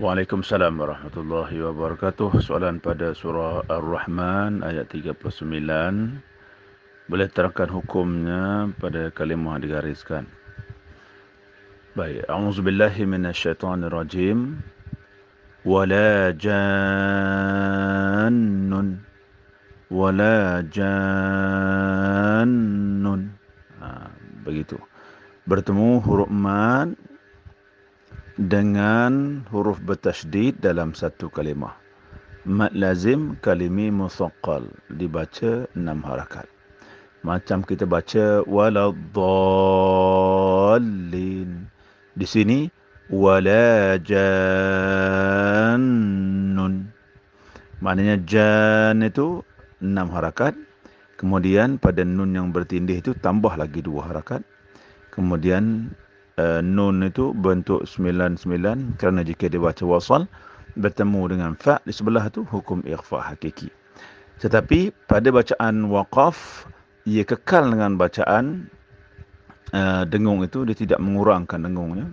Waalaikumsalam warahmatullahi wabarakatuh. Soalan pada surah Ar-Rahman ayat 39. Boleh terangkan hukumnya pada kalimah digariskan. Baik, a'udzubillahi minasyaitonirrajim. Wala jannun wala jannun. Ha, begitu. Bertemu huruf man dengan huruf bertasydid dalam satu kalimah. Mad lazim kalimi musaqqal dibaca enam harakat. Macam kita baca waladdallin. Di sini walajannun. Maknanya jan itu enam harakat. Kemudian pada nun yang bertindih itu tambah lagi dua harakat. Kemudian uh, nun itu bentuk sembilan sembilan kerana jika dibaca wasal bertemu dengan fa di sebelah itu hukum ikhfa hakiki. Tetapi pada bacaan waqaf ia kekal dengan bacaan uh, dengung itu dia tidak mengurangkan dengungnya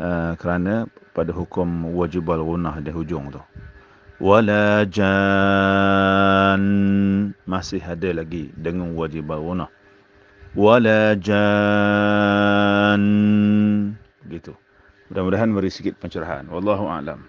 uh, kerana pada hukum wajib al-gunah di hujung tu. Wala jan masih ada lagi dengung wajib al-gunah wala jan mudah-mudahan beri sedikit pencerahan. Wallahu alam